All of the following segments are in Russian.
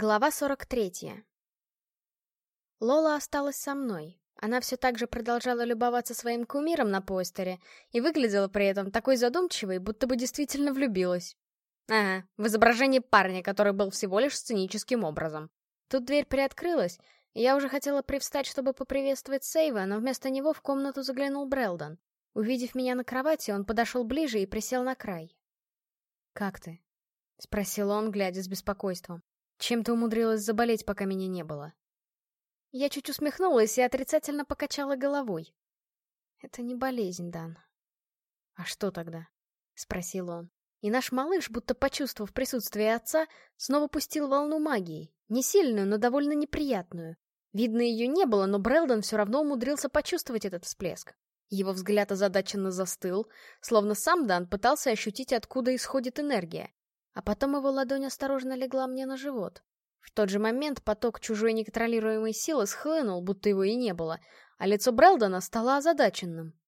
Глава 43. Лола осталась со мной. Она все так же продолжала любоваться своим кумиром на постере и выглядела при этом такой задумчивой, будто бы действительно влюбилась. Ага, в изображении парня, который был всего лишь сценическим образом. Тут дверь приоткрылась, и я уже хотела привстать, чтобы поприветствовать Сейва, но вместо него в комнату заглянул Брелдон. Увидев меня на кровати, он подошел ближе и присел на край. «Как ты?» — спросил он, глядя с беспокойством. Чем ты умудрилась заболеть, пока меня не было? Я чуть усмехнулась и отрицательно покачала головой. Это не болезнь, Дан. А что тогда? Спросил он. И наш малыш, будто почувствовав присутствие отца, снова пустил волну магии. Не сильную, но довольно неприятную. Видно, ее не было, но Брэлдон все равно умудрился почувствовать этот всплеск. Его взгляд озадаченно застыл, словно сам Дан пытался ощутить, откуда исходит энергия а потом его ладонь осторожно легла мне на живот. В тот же момент поток чужой неконтролируемой силы схлынул, будто его и не было, а лицо Брэлдона стало озадаченным.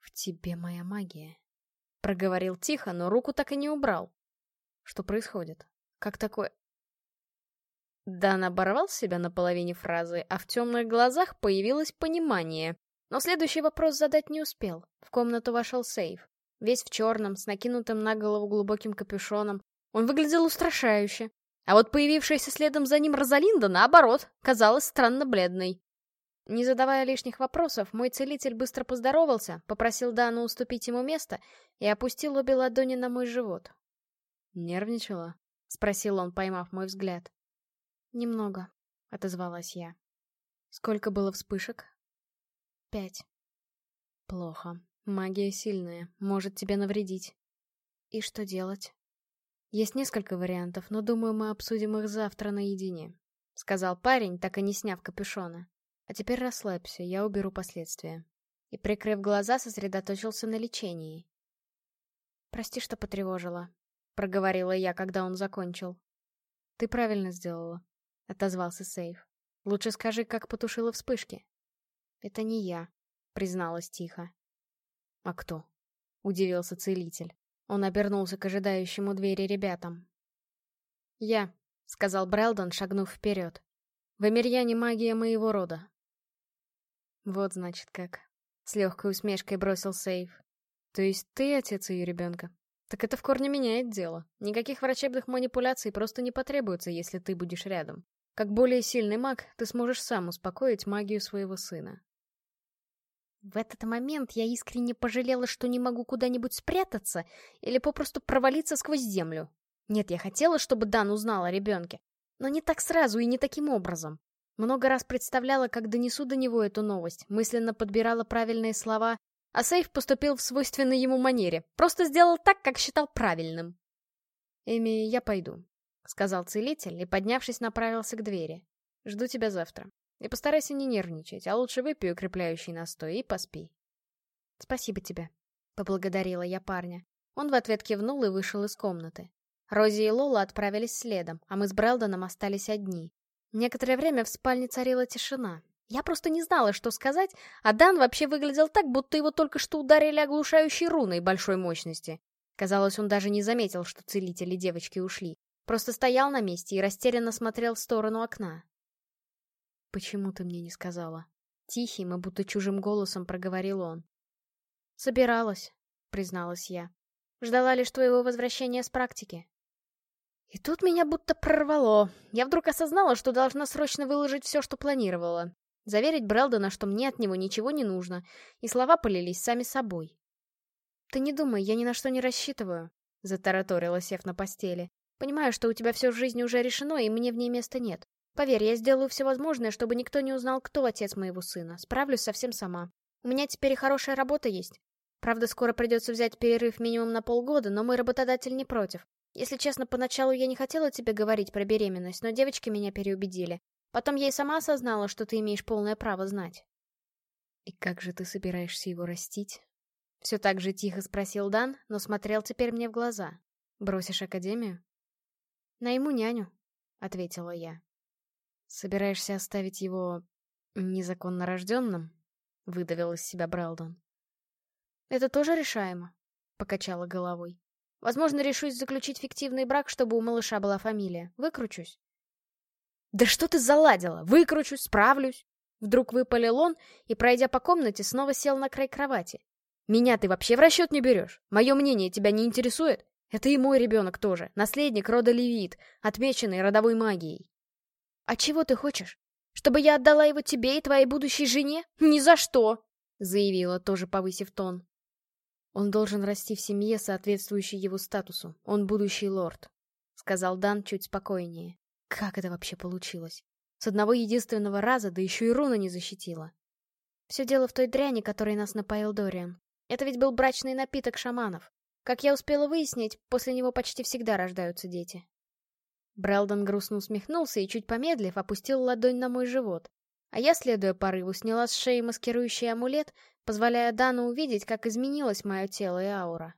«В тебе моя магия», — проговорил тихо, но руку так и не убрал. «Что происходит? Как такое?» Дан оборвал себя на половине фразы, а в темных глазах появилось понимание. Но следующий вопрос задать не успел. В комнату вошел Сейф. Весь в черном, с накинутым на голову глубоким капюшоном. Он выглядел устрашающе. А вот появившаяся следом за ним Розалинда, наоборот, казалась странно бледной. Не задавая лишних вопросов, мой целитель быстро поздоровался, попросил Дану уступить ему место и опустил обе ладони на мой живот. «Нервничала?» — спросил он, поймав мой взгляд. «Немного», — отозвалась я. «Сколько было вспышек?» «Пять». «Плохо. Магия сильная, может тебе навредить. И что делать? Есть несколько вариантов, но думаю, мы обсудим их завтра наедине. Сказал парень, так и не сняв капюшона. А теперь расслабься, я уберу последствия. И, прикрыв глаза, сосредоточился на лечении. «Прости, что потревожила», — проговорила я, когда он закончил. «Ты правильно сделала», — отозвался Сейф. «Лучше скажи, как потушила вспышки». «Это не я», — призналась тихо. «А кто?» — удивился целитель. Он обернулся к ожидающему двери ребятам. «Я», — сказал Брэлдон, шагнув вперед. «В Эмирьяне магия моего рода». «Вот, значит, как». С легкой усмешкой бросил Сейф. «То есть ты отец ее ребенка? Так это в корне меняет дело. Никаких врачебных манипуляций просто не потребуется, если ты будешь рядом. Как более сильный маг, ты сможешь сам успокоить магию своего сына. В этот момент я искренне пожалела, что не могу куда-нибудь спрятаться или попросту провалиться сквозь землю. Нет, я хотела, чтобы Дан узнал о ребенке, но не так сразу и не таким образом. Много раз представляла, как донесу до него эту новость, мысленно подбирала правильные слова, а Сейф поступил в свойственной ему манере, просто сделал так, как считал правильным. «Эми, я пойду», — сказал целитель и, поднявшись, направился к двери. «Жду тебя завтра». И постарайся не нервничать, а лучше выпей укрепляющий настой и поспи. Спасибо тебе, поблагодарила я парня. Он в ответ кивнул и вышел из комнаты. Рози и Лола отправились следом, а мы с Брэлдоном остались одни. Некоторое время в спальне царила тишина. Я просто не знала, что сказать, а Дан вообще выглядел так, будто его только что ударили оглушающей руной большой мощности. Казалось, он даже не заметил, что целители девочки ушли. Просто стоял на месте и растерянно смотрел в сторону окна. «Почему ты мне не сказала?» Тихим и будто чужим голосом проговорил он. «Собиралась», — призналась я. «Ждала лишь твоего возвращения с практики». И тут меня будто прорвало. Я вдруг осознала, что должна срочно выложить все, что планировала. Заверить Брэлдона, что мне от него ничего не нужно, и слова полились сами собой. «Ты не думай, я ни на что не рассчитываю», — затараторила, сев на постели. «Понимаю, что у тебя все в жизни уже решено, и мне в ней места нет. Поверь, я сделаю все возможное, чтобы никто не узнал, кто отец моего сына. Справлюсь совсем сама. У меня теперь и хорошая работа есть. Правда, скоро придется взять перерыв минимум на полгода, но мой работодатель не против. Если честно, поначалу я не хотела тебе говорить про беременность, но девочки меня переубедили. Потом я и сама осознала, что ты имеешь полное право знать. «И как же ты собираешься его растить?» Все так же тихо спросил Дан, но смотрел теперь мне в глаза. «Бросишь академию?» «Найму няню», — ответила я. «Собираешься оставить его незаконно рожденным?» — выдавил из себя Брэлдон. «Это тоже решаемо», — покачала головой. Возможно, решусь заключить фиктивный брак, чтобы у малыша была фамилия. Выкручусь. «Да что ты заладила? Выкручусь, справлюсь!» Вдруг выпалил он и, пройдя по комнате, снова сел на край кровати. «Меня ты вообще в расчет не берешь? Мое мнение тебя не интересует? Это и мой ребенок тоже, наследник рода Левит, отмеченный родовой магией». «А чего ты хочешь? Чтобы я отдала его тебе и твоей будущей жене? Ни за что!» заявила, тоже повысив тон. «Он должен расти в семье, соответствующей его статусу. Он будущий лорд», — сказал Дан чуть спокойнее. «Как это вообще получилось? С одного единственного раза, да еще и руна не защитила». «Все дело в той дряни, которой нас напоил Дориан. Это ведь был брачный напиток шаманов. Как я успела выяснить, после него почти всегда рождаются дети». Брэлдон грустно усмехнулся и, чуть помедлив, опустил ладонь на мой живот. А я, следуя порыву, сняла с шеи маскирующий амулет позволяя Дану увидеть, как изменилось мое тело и аура.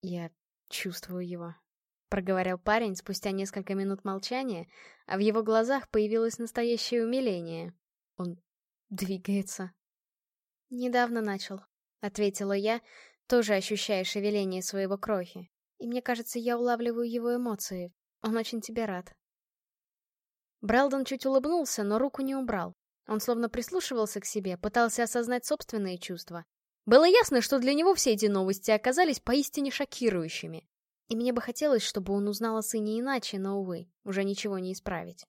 «Я чувствую его», — проговорил парень спустя несколько минут молчания, а в его глазах появилось настоящее умиление. Он двигается. «Недавно начал», — ответила я, тоже ощущая шевеление своего крохи. И мне кажется, я улавливаю его эмоции. Он очень тебе рад. Брэлдон чуть улыбнулся, но руку не убрал. Он словно прислушивался к себе, пытался осознать собственные чувства. Было ясно, что для него все эти новости оказались поистине шокирующими. И мне бы хотелось, чтобы он узнал о сыне иначе, но, увы, уже ничего не исправить.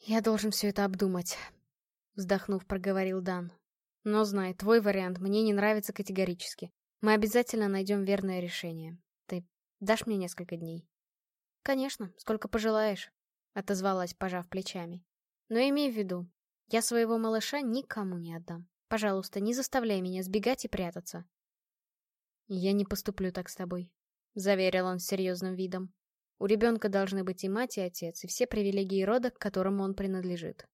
«Я должен все это обдумать», — вздохнув, проговорил Дан. «Но знай, твой вариант мне не нравится категорически. Мы обязательно найдем верное решение. Ты дашь мне несколько дней?» «Конечно, сколько пожелаешь», — отозвалась, пожав плечами. «Но имей в виду, я своего малыша никому не отдам. Пожалуйста, не заставляй меня сбегать и прятаться. Я не поступлю так с тобой, — заверил он с серьезным видом. У ребенка должны быть и мать, и отец, и все привилегии рода, к которому он принадлежит.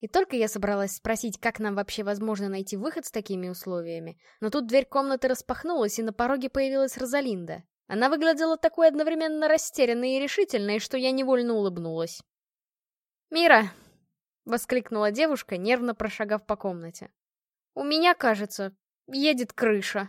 И только я собралась спросить, как нам вообще возможно найти выход с такими условиями, но тут дверь комнаты распахнулась, и на пороге появилась Розалинда. Она выглядела такой одновременно растерянной и решительной, что я невольно улыбнулась. «Мира, Воскликнула девушка, нервно прошагав по комнате. «У меня, кажется, едет крыша».